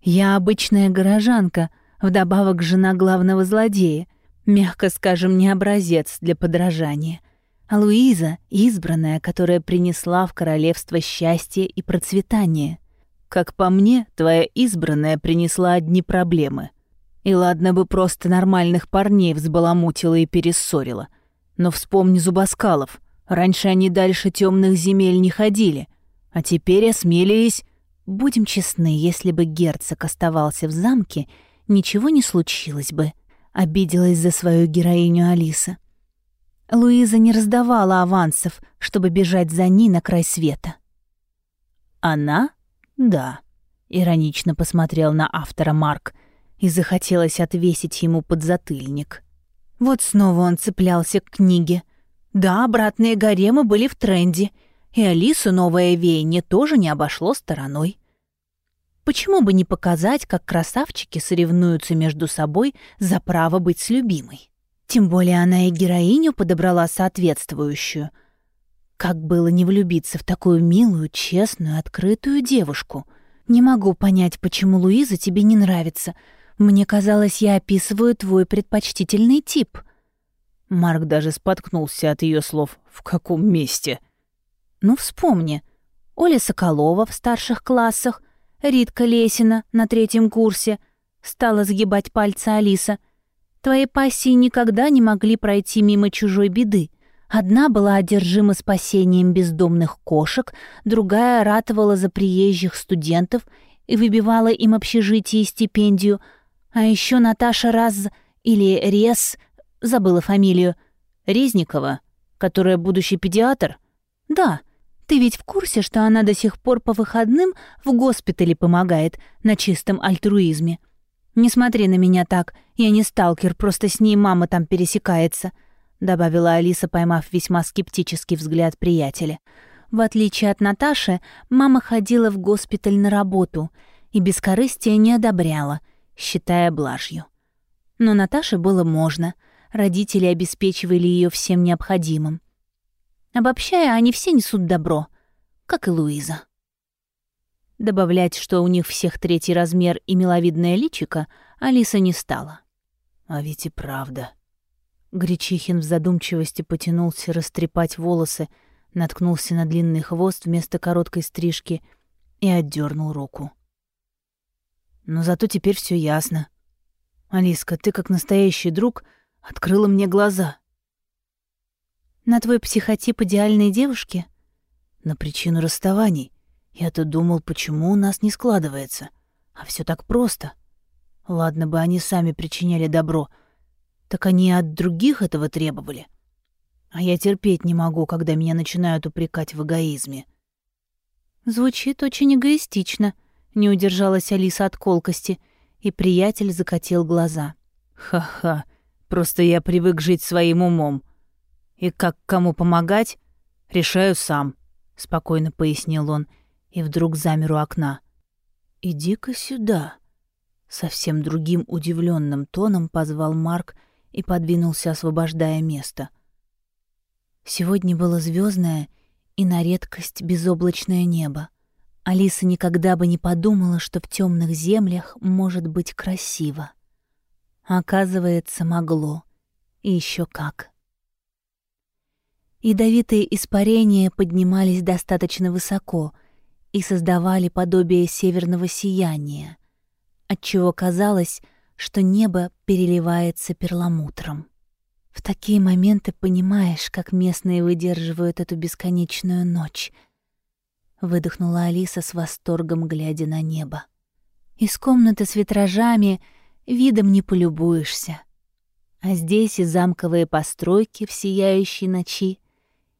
«Я обычная горожанка, вдобавок жена главного злодея, мягко скажем, не образец для подражания. А Луиза — избранная, которая принесла в королевство счастье и процветание. Как по мне, твоя избранная принесла одни проблемы», и ладно бы просто нормальных парней взбаламутила и перессорила. Но вспомни зубоскалов. Раньше они дальше темных земель не ходили, а теперь осмелились... Будем честны, если бы герцог оставался в замке, ничего не случилось бы. Обиделась за свою героиню Алиса. Луиза не раздавала авансов, чтобы бежать за ней на край света. «Она? Да», — иронично посмотрел на автора Марк — и захотелось отвесить ему подзатыльник. Вот снова он цеплялся к книге. Да, обратные гаремы были в тренде, и Алису новое веяние тоже не обошло стороной. Почему бы не показать, как красавчики соревнуются между собой за право быть с любимой? Тем более она и героиню подобрала соответствующую. Как было не влюбиться в такую милую, честную, открытую девушку? Не могу понять, почему Луиза тебе не нравится — мне казалось, я описываю твой предпочтительный тип». Марк даже споткнулся от ее слов. «В каком месте?» «Ну, вспомни. Оля Соколова в старших классах, Ритка Лесина на третьем курсе. Стала сгибать пальцы Алиса. Твои пассии никогда не могли пройти мимо чужой беды. Одна была одержима спасением бездомных кошек, другая ратовала за приезжих студентов и выбивала им общежитие и стипендию — а еще Наташа Раз или Рез, забыла фамилию, Резникова, которая будущий педиатр? Да, ты ведь в курсе, что она до сих пор по выходным в госпитале помогает на чистом альтруизме? Не смотри на меня так, я не сталкер, просто с ней мама там пересекается», добавила Алиса, поймав весьма скептический взгляд приятеля. В отличие от Наташи, мама ходила в госпиталь на работу и бескорыстие не одобряла — считая блажью. Но Наташе было можно, родители обеспечивали ее всем необходимым. Обобщая, они все несут добро, как и Луиза. Добавлять, что у них всех третий размер и миловидное личико, Алиса не стала. А ведь и правда. Гречихин в задумчивости потянулся растрепать волосы, наткнулся на длинный хвост вместо короткой стрижки и отдернул руку. Но зато теперь все ясно. Алиска, ты как настоящий друг открыла мне глаза. На твой психотип идеальной девушки? На причину расставаний. Я-то думал, почему у нас не складывается. А все так просто. Ладно бы они сами причиняли добро, так они от других этого требовали. А я терпеть не могу, когда меня начинают упрекать в эгоизме. Звучит очень эгоистично, не удержалась Алиса от колкости, и приятель закатил глаза. Ха-ха, просто я привык жить своим умом. И как кому помогать, решаю сам, спокойно пояснил он, и вдруг замер у окна. Иди-ка сюда. Совсем другим удивленным тоном позвал Марк и подвинулся, освобождая место. Сегодня было звездное и на редкость безоблачное небо. Алиса никогда бы не подумала, что в темных землях может быть красиво. Оказывается, могло. И еще как. Ядовитые испарения поднимались достаточно высоко и создавали подобие северного сияния, отчего казалось, что небо переливается перламутром. В такие моменты понимаешь, как местные выдерживают эту бесконечную ночь — выдохнула Алиса с восторгом, глядя на небо. Из комнаты с витражами видом не полюбуешься. А здесь и замковые постройки в сияющей ночи,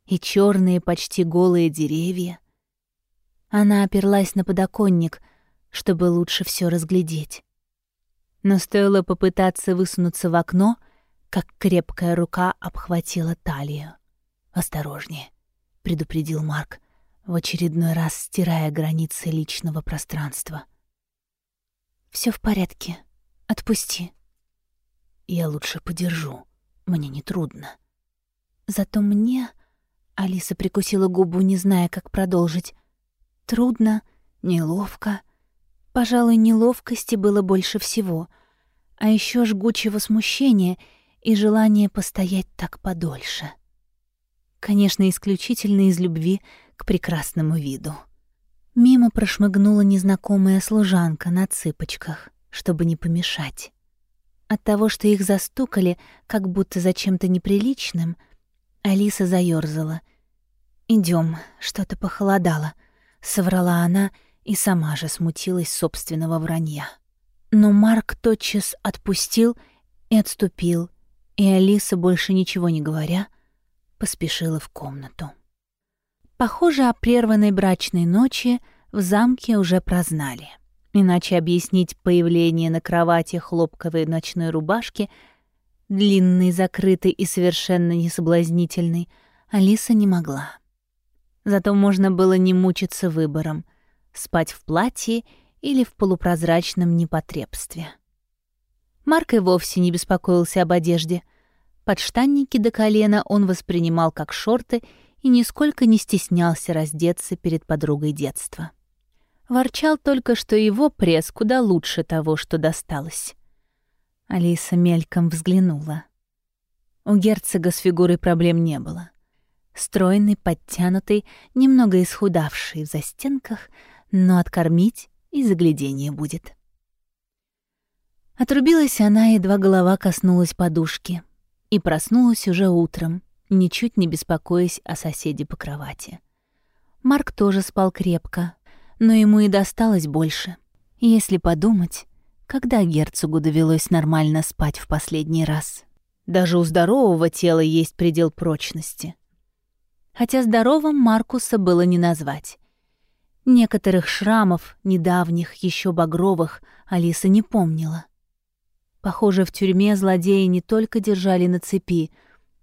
и черные почти голые деревья. Она оперлась на подоконник, чтобы лучше все разглядеть. Но стоило попытаться высунуться в окно, как крепкая рука обхватила талию. «Осторожнее», — предупредил Марк в очередной раз стирая границы личного пространства. Все в порядке. Отпусти. Я лучше подержу. Мне не трудно. Зато мне... Алиса прикусила губу, не зная, как продолжить. Трудно, неловко. Пожалуй, неловкости было больше всего. А еще жгучего смущения и желания постоять так подольше. Конечно, исключительно из любви к прекрасному виду. Мимо прошмыгнула незнакомая служанка на цыпочках, чтобы не помешать. От того, что их застукали, как будто за чем-то неприличным, Алиса заёрзала. Идем, что-то похолодало», — соврала она и сама же смутилась собственного вранья. Но Марк тотчас отпустил и отступил, и Алиса, больше ничего не говоря, поспешила в комнату. Похоже, о прерванной брачной ночи в замке уже прознали. Иначе объяснить появление на кровати хлопковой ночной рубашки, длинной, закрытой и совершенно несоблазнительной, Алиса не могла. Зато можно было не мучиться выбором — спать в платье или в полупрозрачном непотребстве. Марк и вовсе не беспокоился об одежде. Подштанники до колена он воспринимал как шорты — и нисколько не стеснялся раздеться перед подругой детства. Ворчал только, что его пресс куда лучше того, что досталось. Алиса мельком взглянула. У герцога с фигурой проблем не было. Стройный, подтянутый, немного исхудавший в застенках, но откормить и заглядение будет. Отрубилась она, едва голова коснулась подушки, и проснулась уже утром, ничуть не беспокоясь о соседе по кровати. Марк тоже спал крепко, но ему и досталось больше. Если подумать, когда герцогу довелось нормально спать в последний раз? Даже у здорового тела есть предел прочности. Хотя здоровым Маркуса было не назвать. Некоторых шрамов, недавних, еще багровых, Алиса не помнила. Похоже, в тюрьме злодеи не только держали на цепи,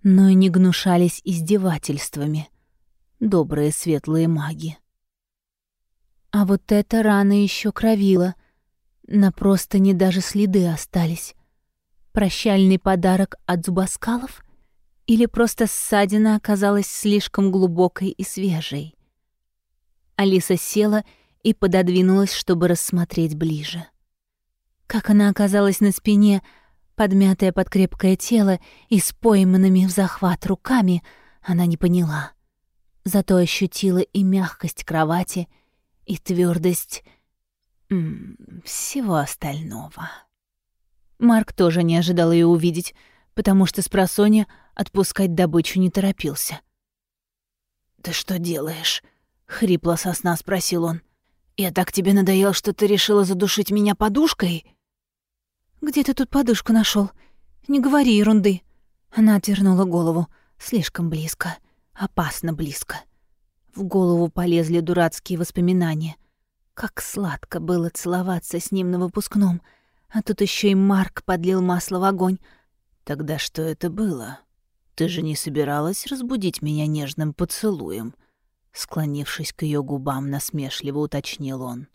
но и не гнушались издевательствами. Добрые светлые маги. А вот эта рана еще кровила. На простыне даже следы остались. Прощальный подарок от зубоскалов? Или просто ссадина оказалась слишком глубокой и свежей? Алиса села и пододвинулась, чтобы рассмотреть ближе. Как она оказалась на спине, подмятая под крепкое тело и с пойманными в захват руками, она не поняла. Зато ощутила и мягкость кровати, и твердость всего остального. Марк тоже не ожидал ее увидеть, потому что с просонья отпускать добычу не торопился. «Ты что делаешь?» — хрипло со сна спросил он. «Я так тебе надоел, что ты решила задушить меня подушкой?» «Где ты тут подушку нашел? Не говори ерунды». Она отвернула голову. Слишком близко. Опасно близко. В голову полезли дурацкие воспоминания. Как сладко было целоваться с ним на выпускном. А тут еще и Марк подлил масло в огонь. Тогда что это было? Ты же не собиралась разбудить меня нежным поцелуем? Склонившись к ее губам, насмешливо уточнил он.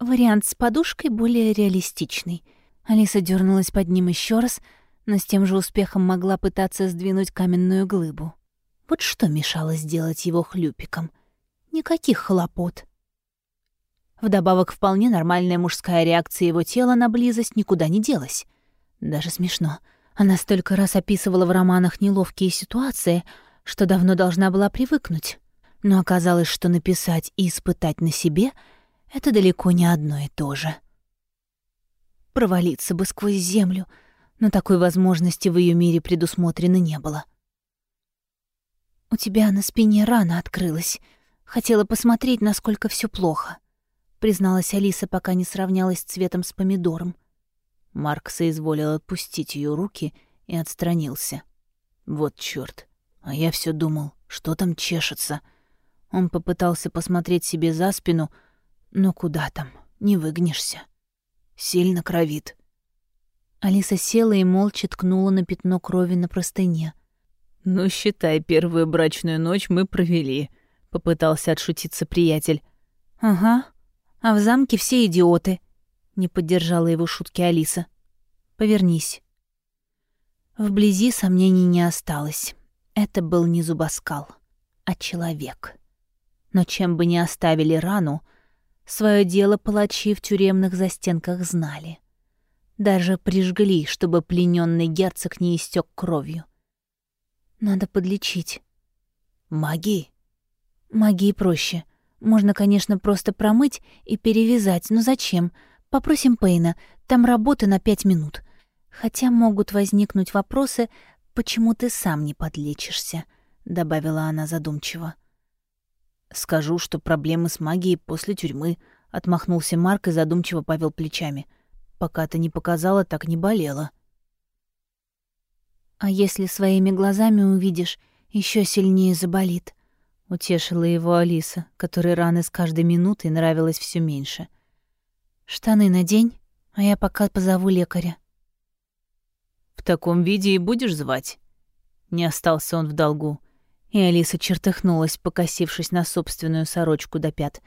Вариант с подушкой более реалистичный. Алиса дернулась под ним еще раз, но с тем же успехом могла пытаться сдвинуть каменную глыбу. Вот что мешало сделать его хлюпиком? Никаких хлопот. Вдобавок, вполне нормальная мужская реакция его тела на близость никуда не делась. Даже смешно. Она столько раз описывала в романах неловкие ситуации, что давно должна была привыкнуть. Но оказалось, что написать и испытать на себе — это далеко не одно и то же. Провалиться бы сквозь землю, но такой возможности в ее мире предусмотрено не было. «У тебя на спине рана открылась. Хотела посмотреть, насколько все плохо», — призналась Алиса, пока не сравнялась цветом с помидором. Марк соизволил отпустить ее руки и отстранился. «Вот чёрт, а я все думал, что там чешется», — он попытался посмотреть себе за спину, но куда там, не выгнешься. Сильно кровит. Алиса села и молча ткнула на пятно крови на простыне. «Ну, считай, первую брачную ночь мы провели», — попытался отшутиться приятель. «Ага, а в замке все идиоты», — не поддержала его шутки Алиса. «Повернись». Вблизи сомнений не осталось. Это был не зубоскал, а человек. Но чем бы ни оставили рану, свое дело палачи в тюремных застенках знали. Даже прижгли, чтобы плененный герцог не истек кровью. Надо подлечить. Магии? Магии проще. Можно, конечно, просто промыть и перевязать, но зачем? Попросим Пейна, там работа на пять минут. Хотя могут возникнуть вопросы, почему ты сам не подлечишься, добавила она задумчиво. «Скажу, что проблемы с магией после тюрьмы», — отмахнулся Марк и задумчиво повел плечами. «Пока ты не показала, так не болело». «А если своими глазами увидишь, еще сильнее заболит», — утешила его Алиса, которой раны с каждой минутой нравилось все меньше. «Штаны надень, а я пока позову лекаря». «В таком виде и будешь звать?» Не остался он в долгу. И Алиса чертыхнулась, покосившись на собственную сорочку до пят.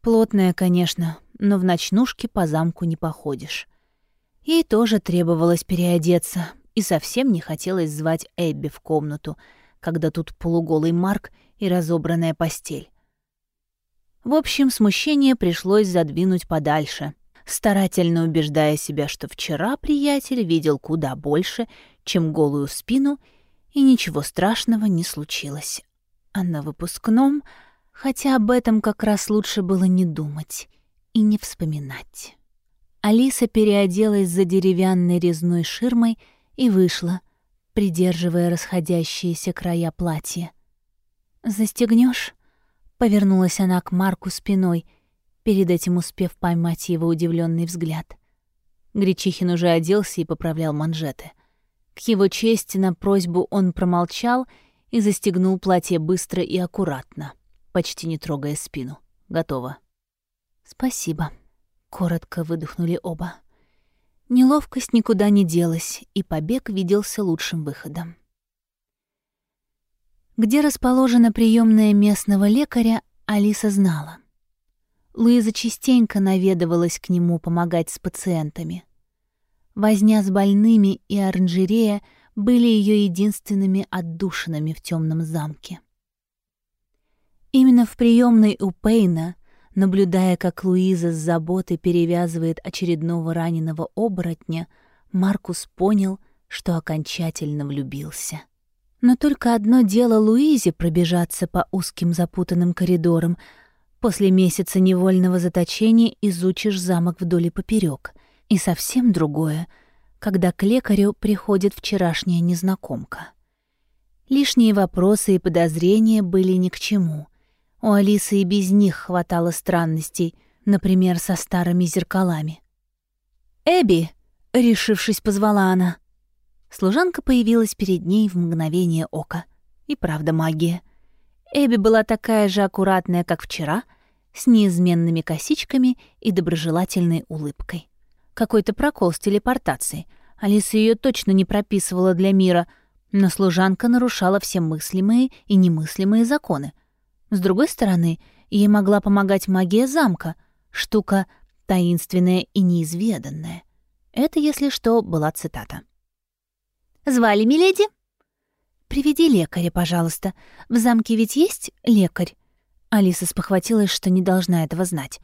Плотная, конечно, но в ночнушке по замку не походишь. Ей тоже требовалось переодеться, и совсем не хотелось звать Эбби в комнату, когда тут полуголый Марк и разобранная постель. В общем, смущение пришлось задвинуть подальше, старательно убеждая себя, что вчера приятель видел куда больше, чем голую спину — и ничего страшного не случилось. А на выпускном, хотя об этом как раз лучше было не думать и не вспоминать. Алиса переоделась за деревянной резной ширмой и вышла, придерживая расходящиеся края платья. «Застегнёшь?» — повернулась она к Марку спиной, перед этим успев поймать его удивленный взгляд. Гречихин уже оделся и поправлял манжеты — к его чести на просьбу он промолчал и застегнул платье быстро и аккуратно, почти не трогая спину. Готово. «Спасибо», — коротко выдохнули оба. Неловкость никуда не делась, и побег виделся лучшим выходом. Где расположена приемная местного лекаря, Алиса знала. Луиза частенько наведывалась к нему помогать с пациентами — Возня с больными и оранжерея были ее единственными отдушинами в темном замке. Именно в приемной у Пейна наблюдая, как Луиза с заботой перевязывает очередного раненого оборотня, Маркус понял, что окончательно влюбился. Но только одно дело Луизе пробежаться по узким запутанным коридорам. После месяца невольного заточения изучишь замок вдоль и поперёк. И совсем другое, когда к лекарю приходит вчерашняя незнакомка. Лишние вопросы и подозрения были ни к чему. У Алисы и без них хватало странностей, например, со старыми зеркалами. «Эбби!» — решившись, позвала она. Служанка появилась перед ней в мгновение ока. И правда магия. Эбби была такая же аккуратная, как вчера, с неизменными косичками и доброжелательной улыбкой. Какой-то прокол с телепортацией. Алиса ее точно не прописывала для мира, но служанка нарушала все мыслимые и немыслимые законы. С другой стороны, ей могла помогать магия замка, штука таинственная и неизведанная. Это, если что, была цитата. Звали миледи?» «Приведи лекаря, пожалуйста. В замке ведь есть лекарь?» Алиса спохватилась, что не должна этого знать.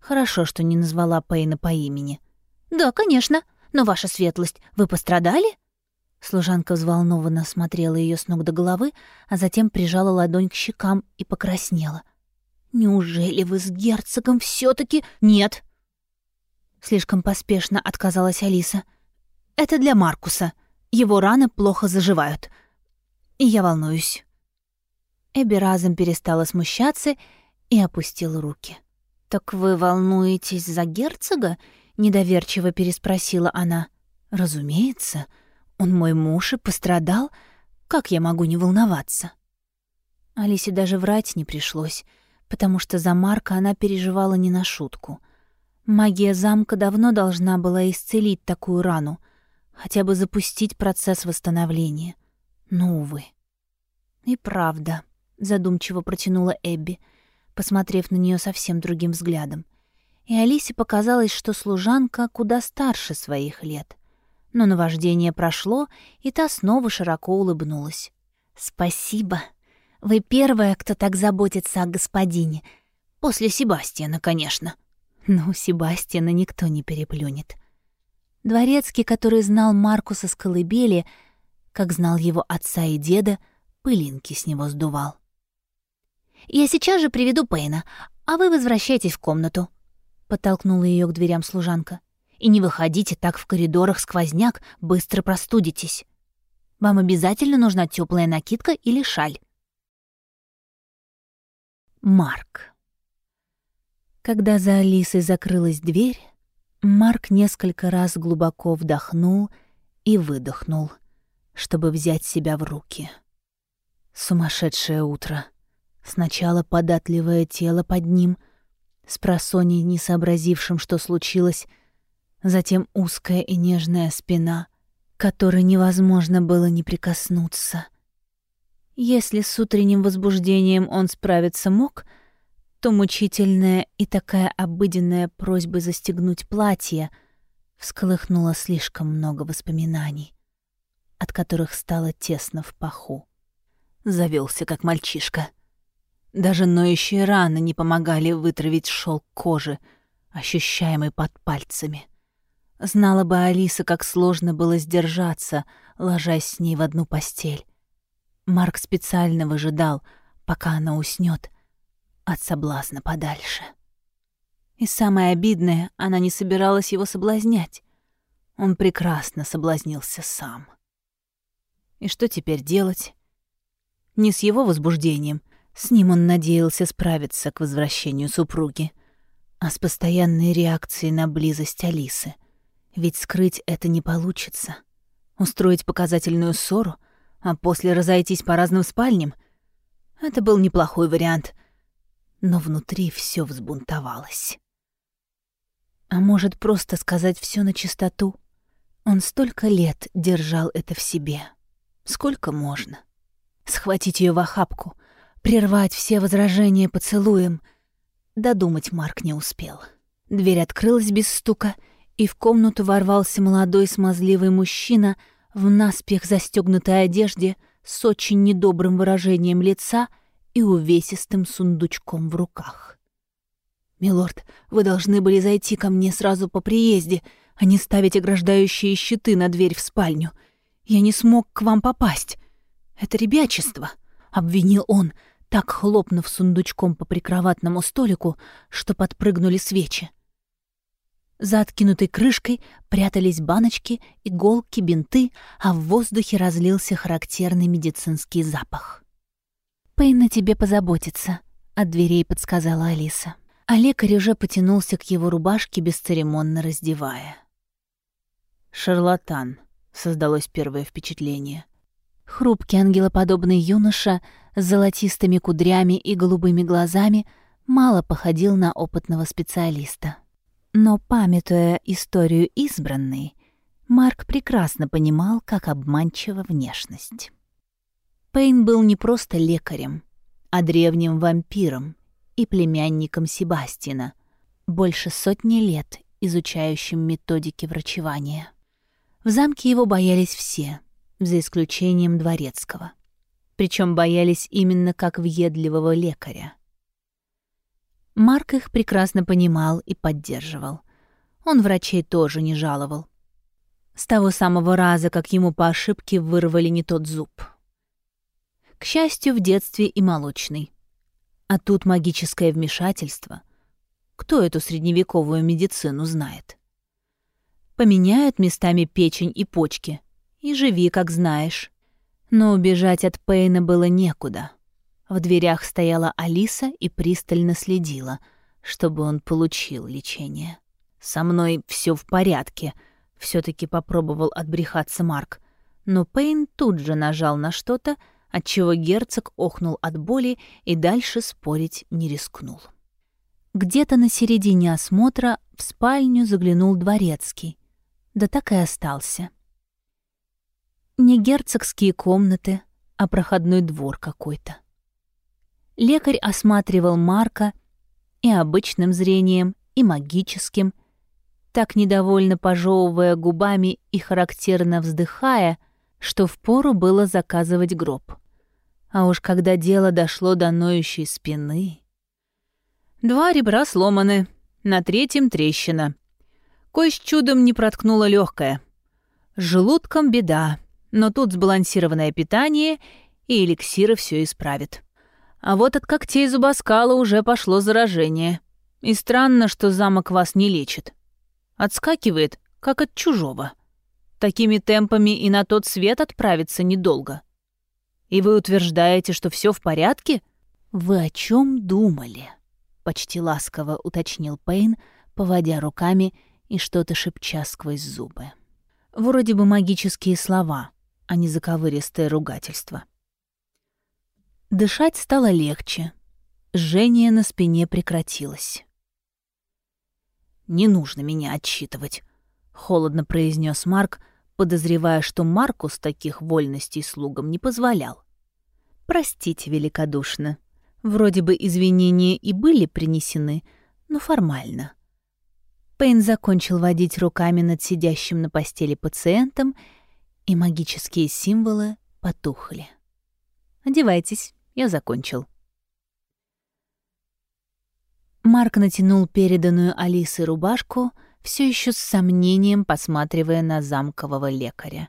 Хорошо, что не назвала Пейна по имени. «Да, конечно. Но ваша светлость, вы пострадали?» Служанка взволнованно смотрела ее с ног до головы, а затем прижала ладонь к щекам и покраснела. «Неужели вы с герцогом все таки «Нет!» Слишком поспешно отказалась Алиса. «Это для Маркуса. Его раны плохо заживают. И я волнуюсь». Эбби разом перестала смущаться и опустила руки. «Так вы волнуетесь за герцога?» — недоверчиво переспросила она. «Разумеется. Он мой муж и пострадал. Как я могу не волноваться?» Алисе даже врать не пришлось, потому что за Марка она переживала не на шутку. Магия замка давно должна была исцелить такую рану — хотя бы запустить процесс восстановления. Но, увы. И правда, задумчиво протянула Эбби, посмотрев на нее совсем другим взглядом. И Алисе показалось, что служанка куда старше своих лет. Но наваждение прошло, и та снова широко улыбнулась. «Спасибо. Вы первая, кто так заботится о господине. После Себастьяна, конечно». «Ну, Себастьяна никто не переплюнет. Дворецкий, который знал Маркуса с колыбели, как знал его отца и деда, пылинки с него сдувал. «Я сейчас же приведу Пейна, а вы возвращайтесь в комнату», — подтолкнула ее к дверям служанка. «И не выходите так в коридорах сквозняк, быстро простудитесь. Вам обязательно нужна теплая накидка или шаль». Марк. Когда за Алисой закрылась дверь, Марк несколько раз глубоко вдохнул и выдохнул, чтобы взять себя в руки. Сумасшедшее утро. Сначала податливое тело под ним, с просоней не сообразившим, что случилось, затем узкая и нежная спина, которой невозможно было не прикоснуться. Если с утренним возбуждением он справиться мог — то мучительная и такая обыденная просьба застегнуть платье всколыхнула слишком много воспоминаний, от которых стало тесно в паху. Завелся как мальчишка. Даже ноющие раны не помогали вытравить шелк кожи, ощущаемый под пальцами. Знала бы Алиса, как сложно было сдержаться, ложась с ней в одну постель. Марк специально выжидал, пока она уснет, от соблазна подальше. И самое обидное, она не собиралась его соблазнять. Он прекрасно соблазнился сам. И что теперь делать? Не с его возбуждением, с ним он надеялся справиться к возвращению супруги, а с постоянной реакцией на близость Алисы. Ведь скрыть это не получится. Устроить показательную ссору, а после разойтись по разным спальням — это был неплохой вариант — но внутри все взбунтовалось. А может, просто сказать все на чистоту? Он столько лет держал это в себе. Сколько можно? Схватить ее в охапку, прервать все возражения поцелуем. Додумать Марк не успел. Дверь открылась без стука, и в комнату ворвался молодой смазливый мужчина в наспех застегнутой одежде с очень недобрым выражением лица — и увесистым сундучком в руках. «Милорд, вы должны были зайти ко мне сразу по приезде, а не ставить ограждающие щиты на дверь в спальню. Я не смог к вам попасть. Это ребячество», — обвинил он, так хлопнув сундучком по прикроватному столику, что подпрыгнули свечи. За откинутой крышкой прятались баночки, иголки, бинты, а в воздухе разлился характерный медицинский запах. «Пейн на тебе позаботится», — от дверей подсказала Алиса. А лекарь уже потянулся к его рубашке, бесцеремонно раздевая. «Шарлатан», — создалось первое впечатление. Хрупкий ангелоподобный юноша с золотистыми кудрями и голубыми глазами мало походил на опытного специалиста. Но, памятуя историю избранной, Марк прекрасно понимал, как обманчива внешность. Пейн был не просто лекарем, а древним вампиром и племянником Себастина, больше сотни лет изучающим методики врачевания. В замке его боялись все, за исключением дворецкого. Причем боялись именно как въедливого лекаря. Марк их прекрасно понимал и поддерживал. Он врачей тоже не жаловал. С того самого раза, как ему по ошибке вырвали не тот зуб. К счастью, в детстве и молочный. А тут магическое вмешательство. Кто эту средневековую медицину знает? Поменяют местами печень и почки. И живи, как знаешь. Но убежать от Пейна было некуда. В дверях стояла Алиса и пристально следила, чтобы он получил лечение. «Со мной все в порядке», — все таки попробовал отбрехаться Марк. Но Пейн тут же нажал на что-то, отчего герцог охнул от боли и дальше спорить не рискнул. Где-то на середине осмотра в спальню заглянул дворецкий. Да так и остался. Не герцогские комнаты, а проходной двор какой-то. Лекарь осматривал Марка и обычным зрением, и магическим, так недовольно пожевывая губами и характерно вздыхая, что впору было заказывать гроб. А уж когда дело дошло до ноющей спины... Два ребра сломаны, на третьем трещина. Кость чудом не проткнула легкая. Желудком беда, но тут сбалансированное питание и эликсиры все исправит. А вот от когтей зубоскала уже пошло заражение. И странно, что замок вас не лечит. Отскакивает, как от чужого. Такими темпами и на тот свет отправиться недолго. И вы утверждаете, что все в порядке? Вы о чем думали? Почти ласково уточнил Пейн, поводя руками и что-то шепча сквозь зубы. Вроде бы магические слова, а не заковыристое ругательство. Дышать стало легче. Жжение на спине прекратилось. «Не нужно меня отчитывать», — холодно произнес Марк, подозревая, что Маркус таких вольностей слугам не позволял. «Простите великодушно. Вроде бы извинения и были принесены, но формально». Пейн закончил водить руками над сидящим на постели пациентом, и магические символы потухли. «Одевайтесь». Я закончил. Марк натянул переданную Алисой рубашку, все еще с сомнением посматривая на замкового лекаря.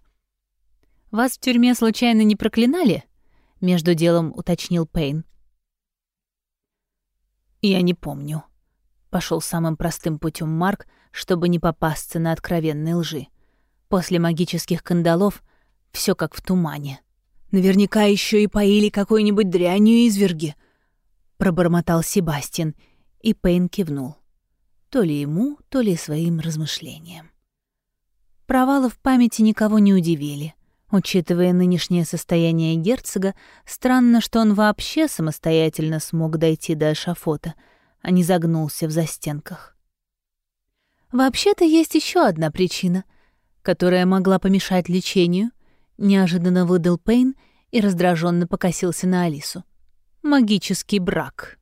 «Вас в тюрьме случайно не проклинали?» — между делом уточнил Пейн. «Я не помню», — пошел самым простым путем Марк, чтобы не попасться на откровенные лжи. После магических кандалов все как в тумане. Наверняка еще и поили какой-нибудь дрянью изверги», — пробормотал Себастьян, и Пейн кивнул. То ли ему, то ли своим размышлениям. Провалы в памяти никого не удивили. Учитывая нынешнее состояние герцога, странно, что он вообще самостоятельно смог дойти до эшафота, а не загнулся в застенках. Вообще-то есть еще одна причина, которая могла помешать лечению —— неожиданно выдал Пейн и раздраженно покосился на Алису. «Магический брак».